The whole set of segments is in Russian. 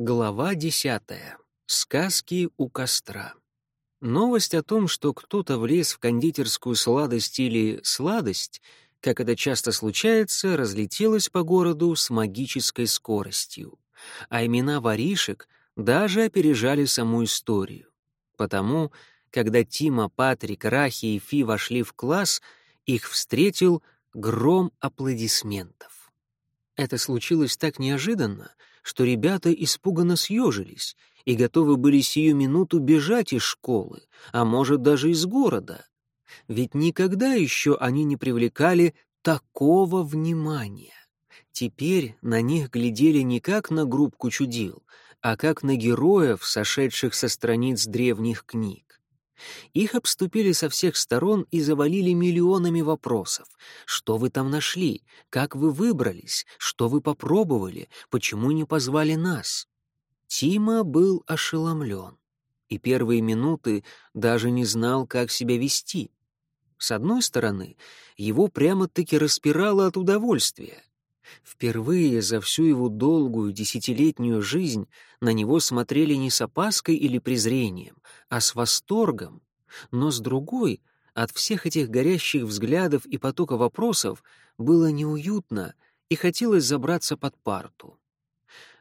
Глава десятая. Сказки у костра. Новость о том, что кто-то влез в кондитерскую сладость или сладость, как это часто случается, разлетелась по городу с магической скоростью. А имена воришек даже опережали саму историю. Потому, когда Тима, Патрик, Рахи и Фи вошли в класс, их встретил гром аплодисментов. Это случилось так неожиданно, что ребята испуганно съежились и готовы были сию минуту бежать из школы, а может даже из города. Ведь никогда еще они не привлекали такого внимания. Теперь на них глядели не как на группку чудил, а как на героев, сошедших со страниц древних книг. Их обступили со всех сторон и завалили миллионами вопросов. Что вы там нашли? Как вы выбрались? Что вы попробовали? Почему не позвали нас? Тима был ошеломлен и первые минуты даже не знал, как себя вести. С одной стороны, его прямо-таки распирало от удовольствия. Впервые за всю его долгую десятилетнюю жизнь на него смотрели не с опаской или презрением, а с восторгом. Но с другой, от всех этих горящих взглядов и потока вопросов было неуютно и хотелось забраться под парту.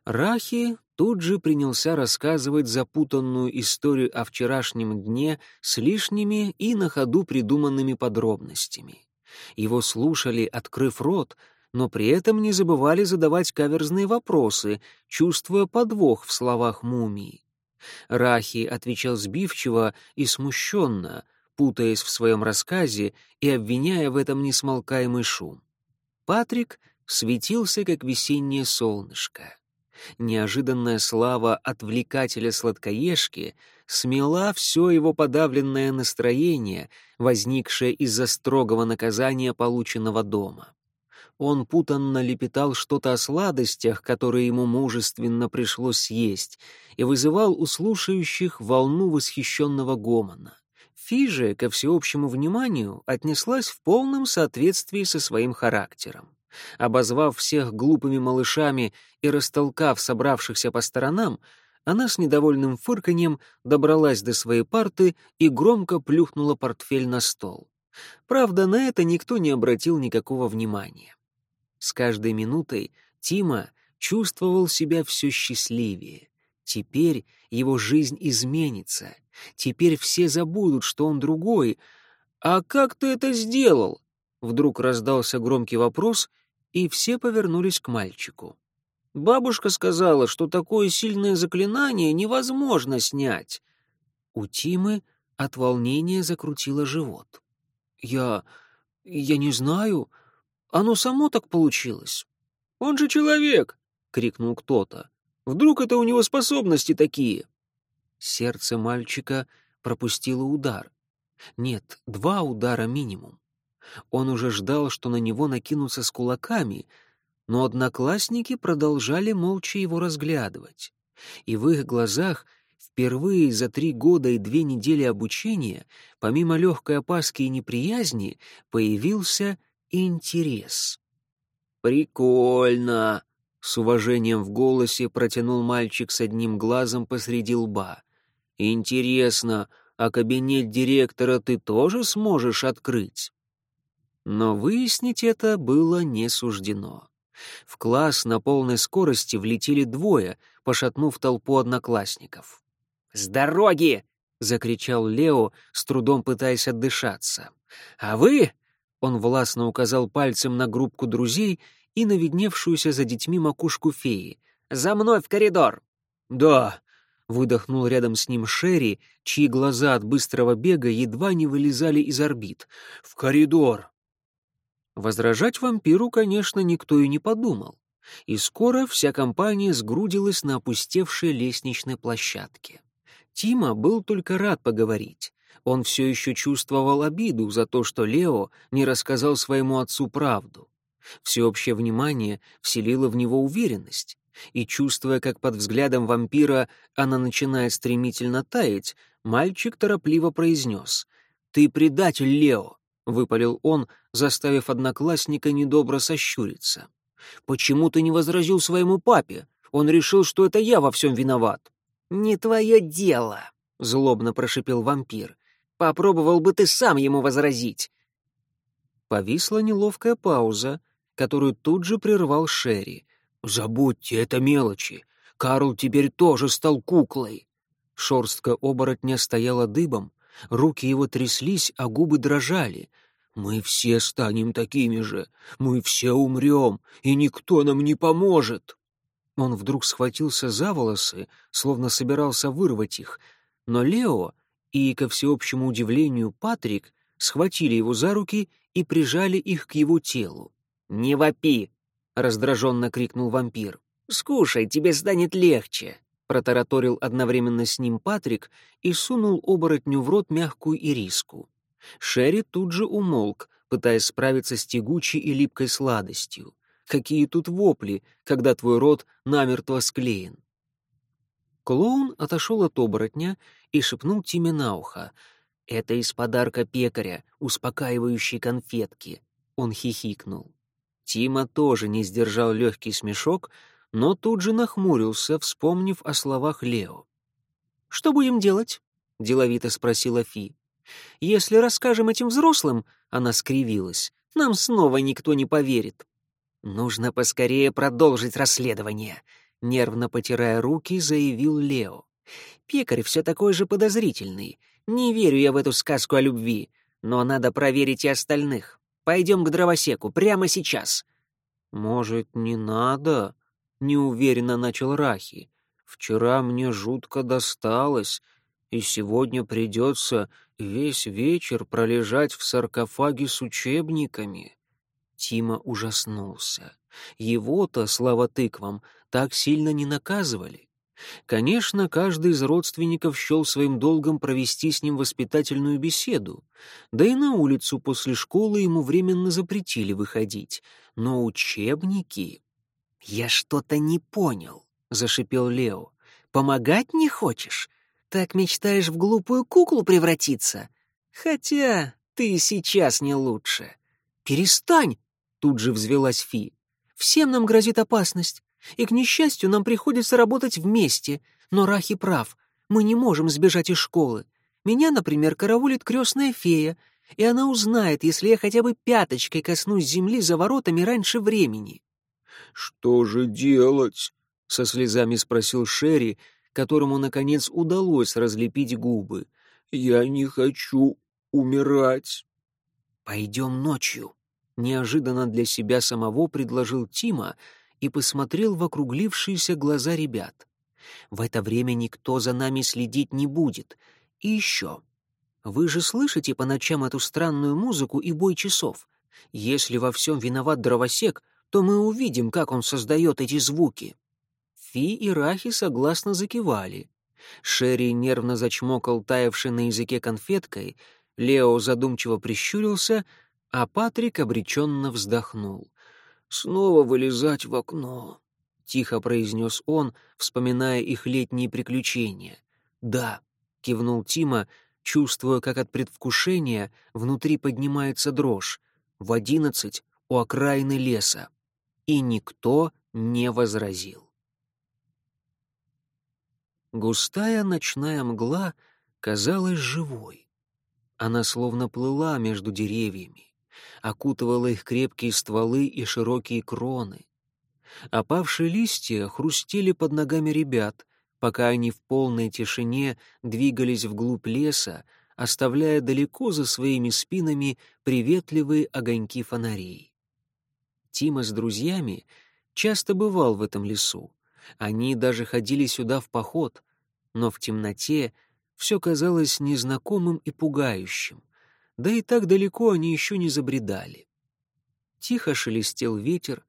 Рахи тут же принялся рассказывать запутанную историю о вчерашнем дне с лишними и на ходу придуманными подробностями. Его слушали, открыв рот — но при этом не забывали задавать каверзные вопросы, чувствуя подвох в словах мумии. Рахи отвечал сбивчиво и смущенно, путаясь в своем рассказе и обвиняя в этом несмолкаемый шум. Патрик светился, как весеннее солнышко. Неожиданная слава отвлекателя сладкоежки смела все его подавленное настроение, возникшее из-за строгого наказания, полученного дома. Он путанно лепетал что-то о сладостях, которые ему мужественно пришлось съесть, и вызывал у слушающих волну восхищенного гомона. Фи ко всеобщему вниманию, отнеслась в полном соответствии со своим характером. Обозвав всех глупыми малышами и растолкав собравшихся по сторонам, она с недовольным фырканьем добралась до своей парты и громко плюхнула портфель на стол. Правда, на это никто не обратил никакого внимания. С каждой минутой Тима чувствовал себя все счастливее. Теперь его жизнь изменится. Теперь все забудут, что он другой. «А как ты это сделал?» Вдруг раздался громкий вопрос, и все повернулись к мальчику. Бабушка сказала, что такое сильное заклинание невозможно снять. У Тимы от волнения закрутило живот. «Я... я не знаю. Оно само так получилось. Он же человек, крикнул кто-то. Вдруг это у него способности такие? Сердце мальчика пропустило удар. Нет, два удара минимум. Он уже ждал, что на него накинутся с кулаками, но одноклассники продолжали молча его разглядывать. И в их глазах впервые за три года и две недели обучения, помимо легкой опаски и неприязни, появился интерес. «Прикольно!» — с уважением в голосе протянул мальчик с одним глазом посреди лба. «Интересно, а кабинет директора ты тоже сможешь открыть?» Но выяснить это было не суждено. В класс на полной скорости влетели двое, пошатнув толпу одноклассников. «С дороги!» — закричал Лео, с трудом пытаясь отдышаться. «А вы он властно указал пальцем на группку друзей и на видневшуюся за детьми макушку феи. «За мной в коридор!» «Да!» — выдохнул рядом с ним Шерри, чьи глаза от быстрого бега едва не вылезали из орбит. «В коридор!» Возражать вампиру, конечно, никто и не подумал. И скоро вся компания сгрудилась на опустевшей лестничной площадке. Тима был только рад поговорить. Он все еще чувствовал обиду за то, что Лео не рассказал своему отцу правду. Всеобщее внимание вселило в него уверенность, и, чувствуя, как под взглядом вампира она начинает стремительно таять, мальчик торопливо произнес «Ты предатель, Лео!» — выпалил он, заставив одноклассника недобро сощуриться. «Почему ты не возразил своему папе? Он решил, что это я во всем виноват». «Не твое дело», — злобно прошипел вампир. «Попробовал бы ты сам ему возразить». Повисла неловкая пауза, которую тут же прервал Шерри. «Забудьте, это мелочи. Карл теперь тоже стал куклой». Шорстка оборотня стояла дыбом, руки его тряслись, а губы дрожали. «Мы все станем такими же, мы все умрем, и никто нам не поможет». Он вдруг схватился за волосы, словно собирался вырвать их, но Лео и, ко всеобщему удивлению, Патрик схватили его за руки и прижали их к его телу. «Не вопи!» — раздраженно крикнул вампир. «Скушай, тебе станет легче!» — протараторил одновременно с ним Патрик и сунул оборотню в рот мягкую ириску. Шерри тут же умолк, пытаясь справиться с тягучей и липкой сладостью. Какие тут вопли, когда твой рот намертво склеен. Клоун отошел от оборотня и шепнул Тиме на ухо. «Это из подарка пекаря, успокаивающие конфетки». Он хихикнул. Тима тоже не сдержал легкий смешок, но тут же нахмурился, вспомнив о словах Лео. «Что будем делать?» — деловито спросила Фи. «Если расскажем этим взрослым», — она скривилась, — «нам снова никто не поверит». «Нужно поскорее продолжить расследование», — нервно потирая руки, заявил Лео. «Пекарь все такой же подозрительный. Не верю я в эту сказку о любви, но надо проверить и остальных. Пойдем к дровосеку прямо сейчас». «Может, не надо?» — неуверенно начал Рахи. «Вчера мне жутко досталось, и сегодня придется весь вечер пролежать в саркофаге с учебниками». Тима ужаснулся. Его-то, слава тыквам, так сильно не наказывали. Конечно, каждый из родственников счел своим долгом провести с ним воспитательную беседу, да и на улицу после школы ему временно запретили выходить. Но учебники... «Я что-то не понял», — зашипел Лео. «Помогать не хочешь? Так мечтаешь в глупую куклу превратиться? Хотя ты сейчас не лучше». «Перестань!» Тут же взвелась Фи. «Всем нам грозит опасность, и, к несчастью, нам приходится работать вместе. Но Рахи прав, мы не можем сбежать из школы. Меня, например, караулит крестная фея, и она узнает, если я хотя бы пяточкой коснусь земли за воротами раньше времени». «Что же делать?» — со слезами спросил Шерри, которому, наконец, удалось разлепить губы. «Я не хочу умирать». «Пойдем ночью», неожиданно для себя самого предложил Тима и посмотрел в округлившиеся глаза ребят. «В это время никто за нами следить не будет. И еще. Вы же слышите по ночам эту странную музыку и бой часов? Если во всем виноват дровосек, то мы увидим, как он создает эти звуки». Фи и Рахи согласно закивали. Шерри нервно зачмокал таявший на языке конфеткой, Лео задумчиво прищурился — а Патрик обреченно вздохнул. «Снова вылезать в окно», — тихо произнес он, вспоминая их летние приключения. «Да», — кивнул Тима, чувствуя, как от предвкушения внутри поднимается дрожь. «В одиннадцать у окраины леса». И никто не возразил. Густая ночная мгла казалась живой. Она словно плыла между деревьями окутывала их крепкие стволы и широкие кроны. Опавшие листья хрустели под ногами ребят, пока они в полной тишине двигались вглубь леса, оставляя далеко за своими спинами приветливые огоньки фонарей. Тима с друзьями часто бывал в этом лесу. Они даже ходили сюда в поход, но в темноте все казалось незнакомым и пугающим да и так далеко они еще не забредали. Тихо шелестел ветер,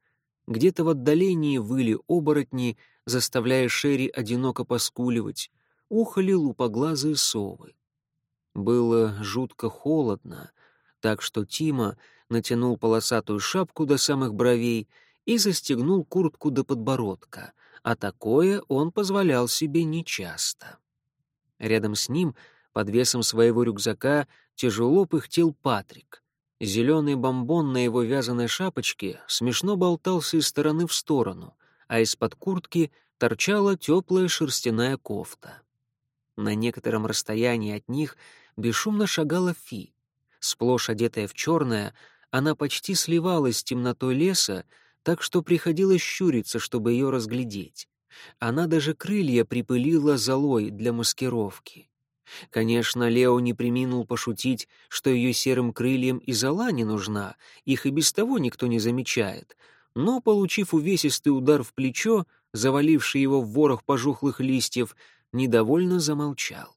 где-то в отдалении выли оборотни, заставляя Шерри одиноко поскуливать, ухали лупоглазые совы. Было жутко холодно, так что Тима натянул полосатую шапку до самых бровей и застегнул куртку до подбородка, а такое он позволял себе нечасто. Рядом с ним, под весом своего рюкзака, тяжело пыхтел Патрик. Зеленый бомбон на его вязаной шапочке смешно болтался из стороны в сторону, а из-под куртки торчала теплая шерстяная кофта. На некотором расстоянии от них бесшумно шагала Фи. Сплошь одетая в черное, она почти сливалась с темнотой леса, так что приходилось щуриться, чтобы ее разглядеть. Она даже крылья припылила золой для маскировки. Конечно, Лео не приминул пошутить, что ее серым крыльям и зола не нужна, их и без того никто не замечает, но, получив увесистый удар в плечо, заваливший его в ворох пожухлых листьев, недовольно замолчал.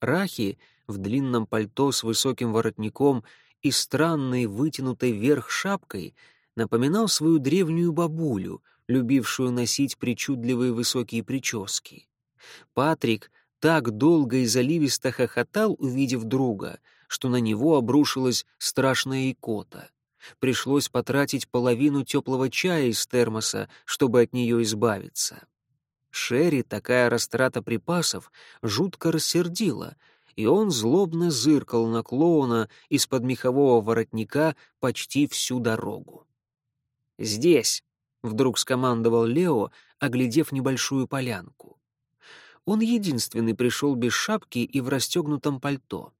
Рахи в длинном пальто с высоким воротником и странной вытянутой вверх шапкой напоминал свою древнюю бабулю, любившую носить причудливые высокие прически. Патрик так долго и заливисто хохотал, увидев друга, что на него обрушилась страшная икота. Пришлось потратить половину теплого чая из термоса, чтобы от нее избавиться. Шерри такая растрата припасов жутко рассердила, и он злобно зыркал на клоуна из-под мехового воротника почти всю дорогу. «Здесь», — вдруг скомандовал Лео, оглядев небольшую полянку. Он единственный пришел без шапки и в расстегнутом пальто.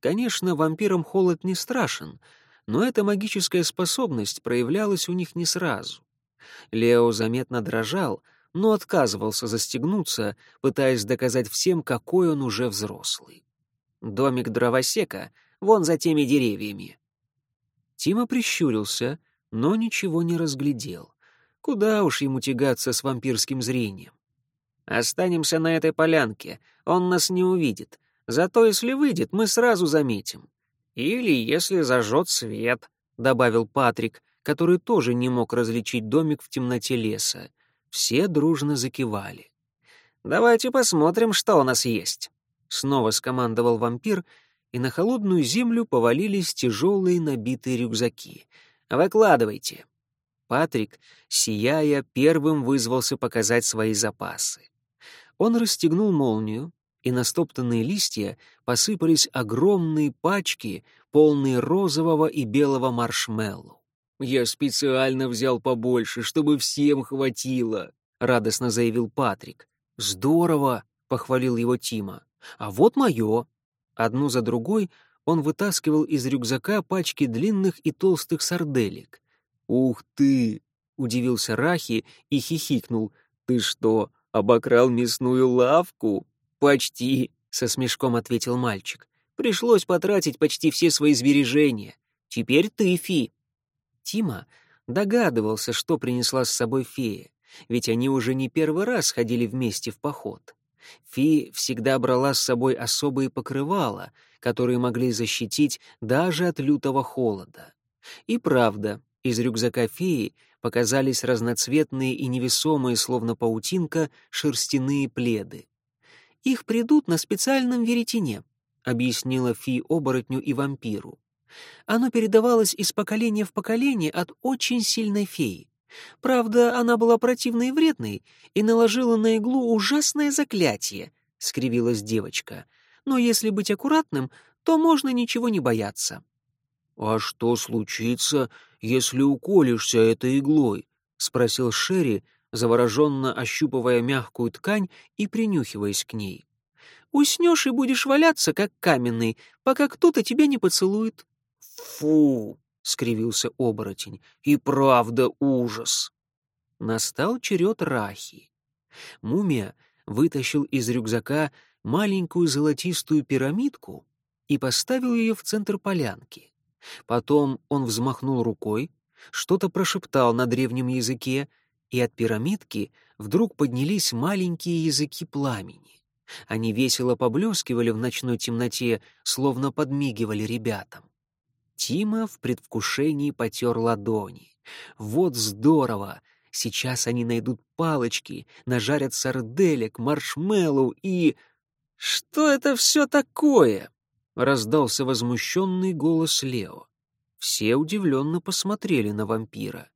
Конечно, вампирам холод не страшен, но эта магическая способность проявлялась у них не сразу. Лео заметно дрожал, но отказывался застегнуться, пытаясь доказать всем, какой он уже взрослый. Домик дровосека вон за теми деревьями. Тима прищурился, но ничего не разглядел. Куда уж ему тягаться с вампирским зрением? Останемся на этой полянке, он нас не увидит. Зато если выйдет, мы сразу заметим. Или если зажжет свет, — добавил Патрик, который тоже не мог различить домик в темноте леса. Все дружно закивали. «Давайте посмотрим, что у нас есть», — снова скомандовал вампир, и на холодную землю повалились тяжелые набитые рюкзаки. «Выкладывайте». Патрик, сияя, первым вызвался показать свои запасы. Он расстегнул молнию, и на стоптанные листья посыпались огромные пачки, полные розового и белого маршмеллоу. «Я специально взял побольше, чтобы всем хватило», — радостно заявил Патрик. «Здорово», — похвалил его Тима. «А вот мое». Одну за другой он вытаскивал из рюкзака пачки длинных и толстых сарделек. «Ух ты!» — удивился Рахи и хихикнул. «Ты что, «Обокрал мясную лавку?» «Почти», — со смешком ответил мальчик. «Пришлось потратить почти все свои сбережения. Теперь ты, Фи». Тима догадывался, что принесла с собой фея, ведь они уже не первый раз ходили вместе в поход. Фи всегда брала с собой особые покрывала, которые могли защитить даже от лютого холода. И правда, из рюкзака феи показались разноцветные и невесомые, словно паутинка, шерстяные пледы. «Их придут на специальном веретене», — объяснила Фи оборотню и вампиру. Оно передавалось из поколения в поколение от очень сильной феи. Правда, она была противной и вредной и наложила на иглу ужасное заклятие, — скривилась девочка. Но если быть аккуратным, то можно ничего не бояться. «А что случится, если уколешься этой иглой?» — спросил Шерри, завороженно ощупывая мягкую ткань и принюхиваясь к ней. «Уснешь и будешь валяться, как каменный, пока кто-то тебя не поцелует». «Фу!» — скривился оборотень. «И правда ужас!» Настал черед Рахи. Мумия вытащил из рюкзака маленькую золотистую пирамидку и поставил ее в центр полянки. Потом он взмахнул рукой, что-то прошептал на древнем языке, и от пирамидки вдруг поднялись маленькие языки пламени. Они весело поблескивали в ночной темноте, словно подмигивали ребятам. Тима в предвкушении потер ладони. «Вот здорово! Сейчас они найдут палочки, нажарят сарделек, маршмеллоу и...» «Что это все такое?» Раздался возмущенный голос Лео. Все удивленно посмотрели на вампира.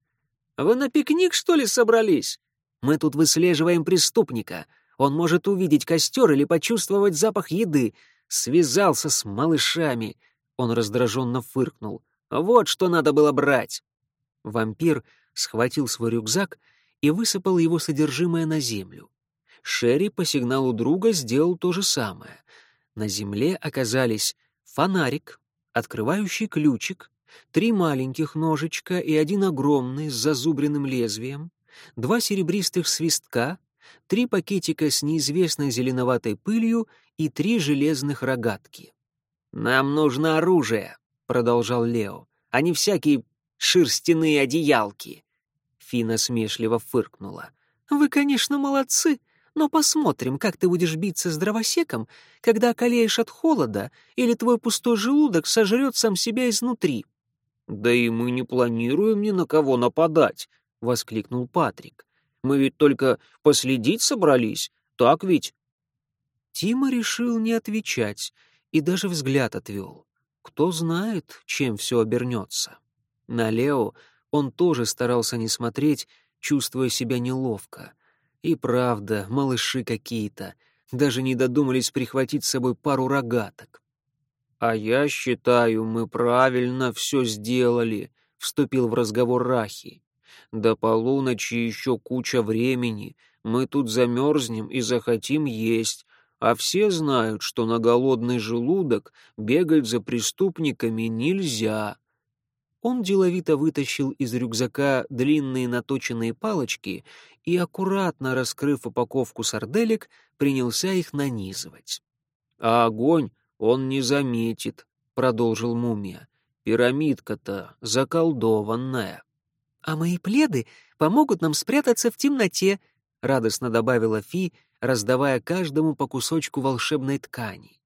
«Вы на пикник, что ли, собрались? Мы тут выслеживаем преступника. Он может увидеть костер или почувствовать запах еды. Связался с малышами». Он раздраженно фыркнул. «Вот что надо было брать». Вампир схватил свой рюкзак и высыпал его содержимое на землю. Шерри по сигналу друга сделал то же самое. На земле оказались фонарик, открывающий ключик, три маленьких ножичка и один огромный с зазубренным лезвием, два серебристых свистка, три пакетика с неизвестной зеленоватой пылью и три железных рогатки. «Нам нужно оружие», — продолжал Лео, — «а не всякие шерстяные одеялки». Фина смешливо фыркнула. «Вы, конечно, молодцы, но посмотрим, как ты будешь биться с дровосеком, когда околеешь от холода или твой пустой желудок сожрет сам себя изнутри». «Да и мы не планируем ни на кого нападать», — воскликнул Патрик. «Мы ведь только последить собрались, так ведь?» Тима решил не отвечать и даже взгляд отвел. Кто знает, чем все обернется. На Лео он тоже старался не смотреть, чувствуя себя неловко. И правда, малыши какие-то, даже не додумались прихватить с собой пару рогаток. «А я считаю, мы правильно все сделали», — вступил в разговор Рахи. «До полуночи еще куча времени, мы тут замерзнем и захотим есть, а все знают, что на голодный желудок бегать за преступниками нельзя». Он деловито вытащил из рюкзака длинные наточенные палочки и, аккуратно раскрыв упаковку сарделек, принялся их нанизывать. «А огонь он не заметит», — продолжил мумия. «Пирамидка-то заколдованная». «А мои пледы помогут нам спрятаться в темноте», — радостно добавила Фи, раздавая каждому по кусочку волшебной ткани.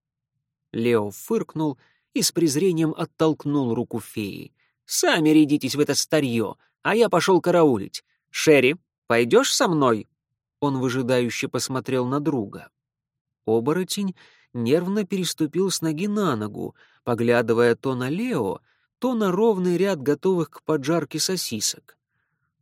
Лео фыркнул и с презрением оттолкнул руку феи. Сами рядитесь в это старье, а я пошел караулить. Шерри, пойдешь со мной?» Он выжидающе посмотрел на друга. Оборотень нервно переступил с ноги на ногу, поглядывая то на Лео, то на ровный ряд готовых к поджарке сосисок.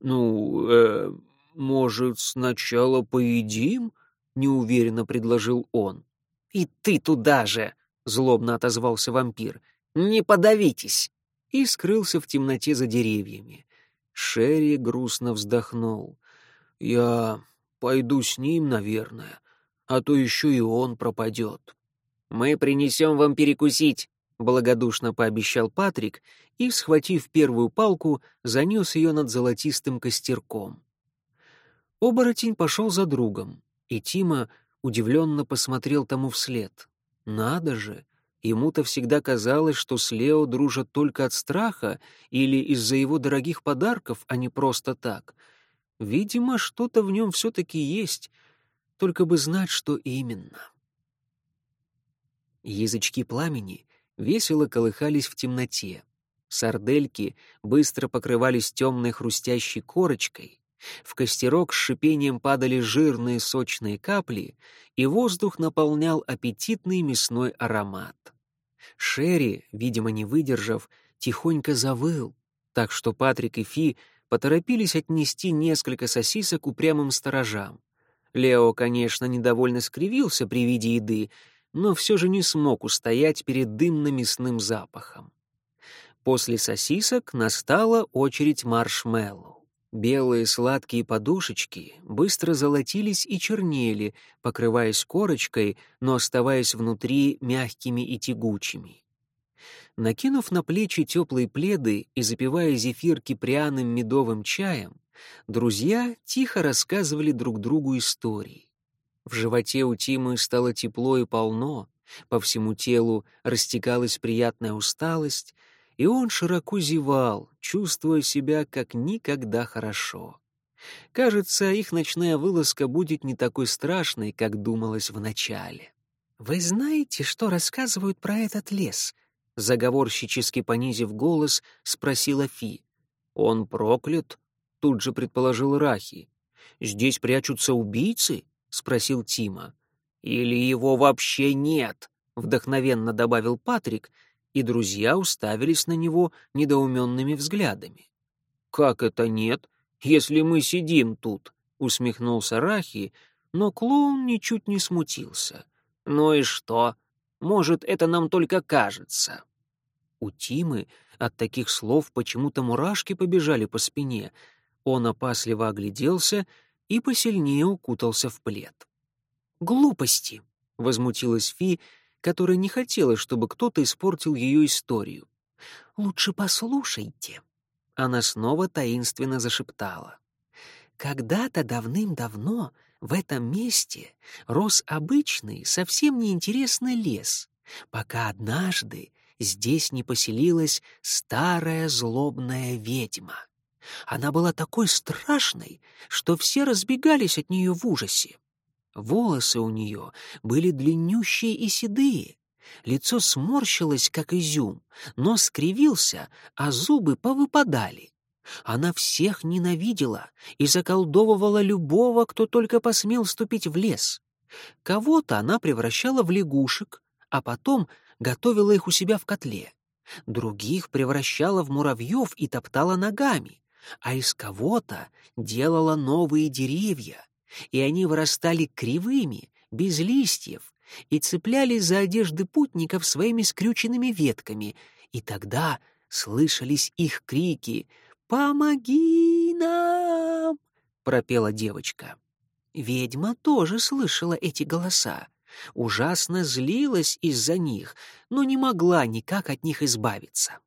«Ну, э, может, сначала поедим?» — неуверенно предложил он. «И ты туда же!» — злобно отозвался вампир. «Не подавитесь!» и скрылся в темноте за деревьями. Шерри грустно вздохнул. «Я пойду с ним, наверное, а то еще и он пропадет». «Мы принесем вам перекусить», — благодушно пообещал Патрик и, схватив первую палку, занес ее над золотистым костерком. Оборотень пошел за другом, и Тима удивленно посмотрел тому вслед. «Надо же! Ему-то всегда казалось, что с Лео дружат только от страха или из-за его дорогих подарков, а не просто так. Видимо, что-то в нем все-таки есть, только бы знать, что именно. Язычки пламени весело колыхались в темноте. Сардельки быстро покрывались темной хрустящей корочкой, в костерок с шипением падали жирные сочные капли, и воздух наполнял аппетитный мясной аромат. Шерри, видимо, не выдержав, тихонько завыл, так что Патрик и Фи поторопились отнести несколько сосисок упрямым сторожам. Лео, конечно, недовольно скривился при виде еды, но все же не смог устоять перед дымно-мясным запахом. После сосисок настала очередь маршмеллоу. Белые сладкие подушечки быстро золотились и чернели, покрываясь корочкой, но оставаясь внутри мягкими и тягучими. Накинув на плечи теплые пледы и запивая зефирки пряным медовым чаем, друзья тихо рассказывали друг другу истории. В животе у Тимы стало тепло и полно, по всему телу растекалась приятная усталость, и он широко зевал, чувствуя себя как никогда хорошо. Кажется, их ночная вылазка будет не такой страшной, как думалось вначале. «Вы знаете, что рассказывают про этот лес?» Заговорщически понизив голос, спросила Фи. «Он проклят?» — тут же предположил Рахи. «Здесь прячутся убийцы?» — спросил Тима. «Или его вообще нет?» — вдохновенно добавил Патрик, и друзья уставились на него недоуменными взглядами. «Как это нет, если мы сидим тут?» — усмехнулся Рахи, но клоун ничуть не смутился. «Ну и что? Может, это нам только кажется?» У Тимы от таких слов почему-то мурашки побежали по спине. Он опасливо огляделся и посильнее укутался в плед. «Глупости!» — возмутилась Фи, которая не хотела, чтобы кто-то испортил ее историю. «Лучше послушайте». Она снова таинственно зашептала. «Когда-то давным-давно в этом месте рос обычный, совсем неинтересный лес, пока однажды здесь не поселилась старая злобная ведьма. Она была такой страшной, что все разбегались от нее в ужасе. Волосы у нее были длиннющие и седые, лицо сморщилось, как изюм, нос скривился, а зубы повыпадали. Она всех ненавидела и заколдовывала любого, кто только посмел ступить в лес. Кого-то она превращала в лягушек, а потом готовила их у себя в котле. Других превращала в муравьев и топтала ногами, а из кого-то делала новые деревья, и они вырастали кривыми, без листьев, и цеплялись за одежды путников своими скрюченными ветками, и тогда слышались их крики «Помоги нам!» — пропела девочка. Ведьма тоже слышала эти голоса, ужасно злилась из-за них, но не могла никак от них избавиться.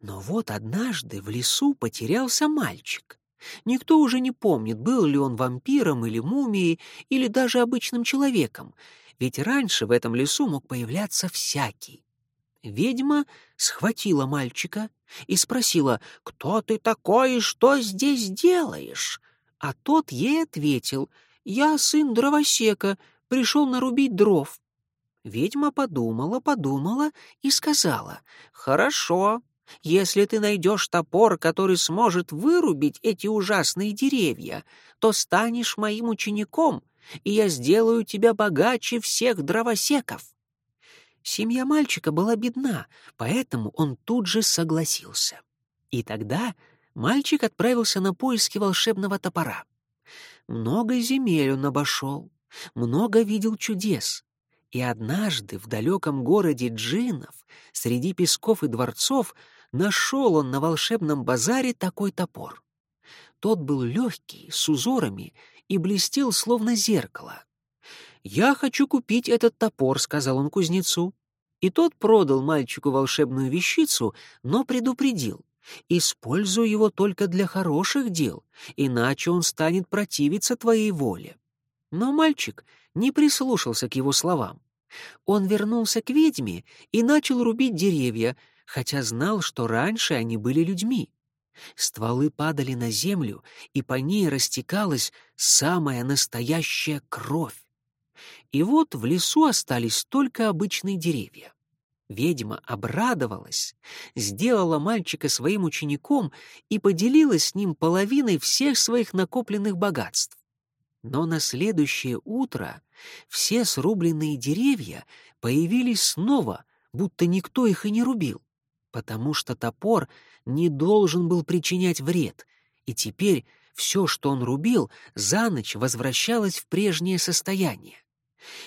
Но вот однажды в лесу потерялся мальчик. Никто уже не помнит, был ли он вампиром или мумией, или даже обычным человеком, ведь раньше в этом лесу мог появляться всякий. Ведьма схватила мальчика и спросила, «Кто ты такой и что здесь делаешь?» А тот ей ответил, «Я сын дровосека, пришел нарубить дров». Ведьма подумала, подумала и сказала, «Хорошо, если ты найдешь топор, который сможет вырубить эти ужасные деревья, то станешь моим учеником, и я сделаю тебя богаче всех дровосеков». Семья мальчика была бедна, поэтому он тут же согласился. И тогда мальчик отправился на поиски волшебного топора. Много земель он обошел, много видел чудес. И однажды в далеком городе джиннов, среди песков и дворцов, нашел он на волшебном базаре такой топор. Тот был легкий, с узорами и блестел, словно зеркало. «Я хочу купить этот топор», — сказал он кузнецу. И тот продал мальчику волшебную вещицу, но предупредил. «Используй его только для хороших дел, иначе он станет противиться твоей воле». Но мальчик не прислушался к его словам. Он вернулся к ведьме и начал рубить деревья, хотя знал, что раньше они были людьми. Стволы падали на землю, и по ней растекалась самая настоящая кровь. И вот в лесу остались только обычные деревья. Ведьма обрадовалась, сделала мальчика своим учеником и поделилась с ним половиной всех своих накопленных богатств. Но на следующее утро все срубленные деревья появились снова, будто никто их и не рубил, потому что топор не должен был причинять вред, и теперь все, что он рубил, за ночь возвращалось в прежнее состояние.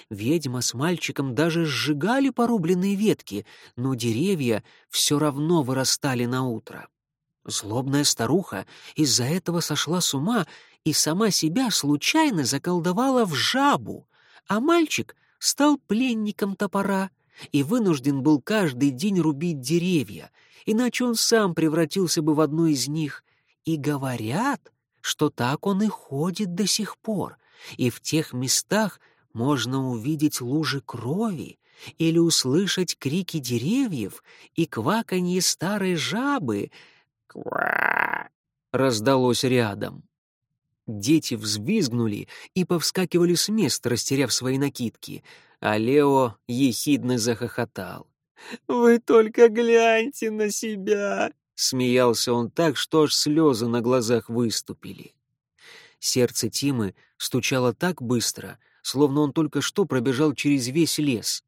Ведьма с мальчиком даже сжигали порубленные ветки, но деревья все равно вырастали на утро. Злобная старуха из-за этого сошла с ума и сама себя случайно заколдовала в жабу, а мальчик стал пленником топора и вынужден был каждый день рубить деревья, иначе он сам превратился бы в одно из них. И говорят, что так он и ходит до сих пор, и в тех местах можно увидеть лужи крови или услышать крики деревьев и кваканье старой жабы. «Ква!» — раздалось рядом. Дети взвизгнули и повскакивали с места, растеряв свои накидки, а Лео ехидно захохотал. «Вы только гляньте на себя!» Смеялся он так, что аж слезы на глазах выступили. Сердце Тимы стучало так быстро, словно он только что пробежал через весь лес.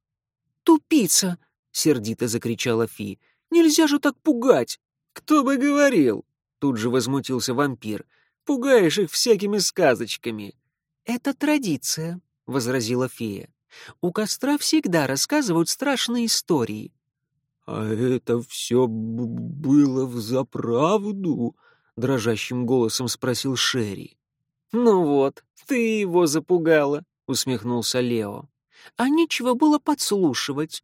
«Тупица!» — сердито закричала Фи. «Нельзя же так пугать!» «Кто бы говорил!» — тут же возмутился вампир — Пугаешь их всякими сказочками». «Это традиция», — возразила фея. «У костра всегда рассказывают страшные истории». «А это все было взаправду?» — дрожащим голосом спросил Шерри. «Ну вот, ты его запугала», — усмехнулся Лео. «А нечего было подслушивать».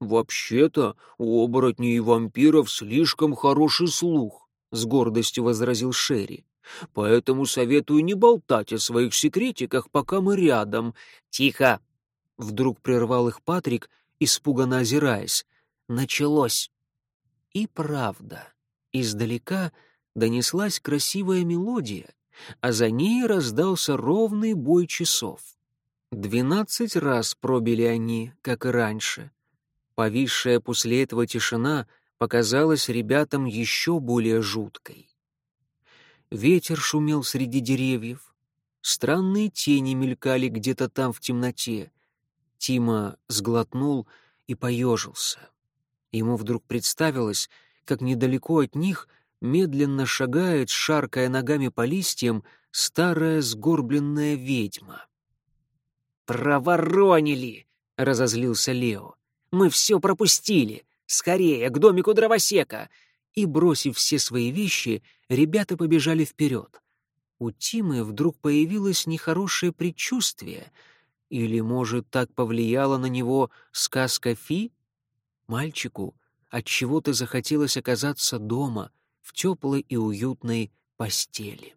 «Вообще-то у оборотней и вампиров слишком хороший слух», — с гордостью возразил Шерри. «Поэтому советую не болтать о своих секретиках, пока мы рядом». «Тихо!» — вдруг прервал их Патрик, испуганно озираясь. «Началось!» И правда, издалека донеслась красивая мелодия, а за ней раздался ровный бой часов. Двенадцать раз пробили они, как и раньше. Повисшая после этого тишина показалась ребятам еще более жуткой. Ветер шумел среди деревьев, странные тени мелькали где-то там в темноте. Тима сглотнул и поежился. Ему вдруг представилось, как недалеко от них медленно шагает, шаркая ногами по листьям, старая сгорбленная ведьма. «Проворонили!» — разозлился Лео. «Мы все пропустили! Скорее, к домику дровосека!» И, бросив все свои вещи, ребята побежали вперед. У Тимы вдруг появилось нехорошее предчувствие. Или, может, так повлияла на него сказка Фи? Мальчику от чего то захотелось оказаться дома, в теплой и уютной постели.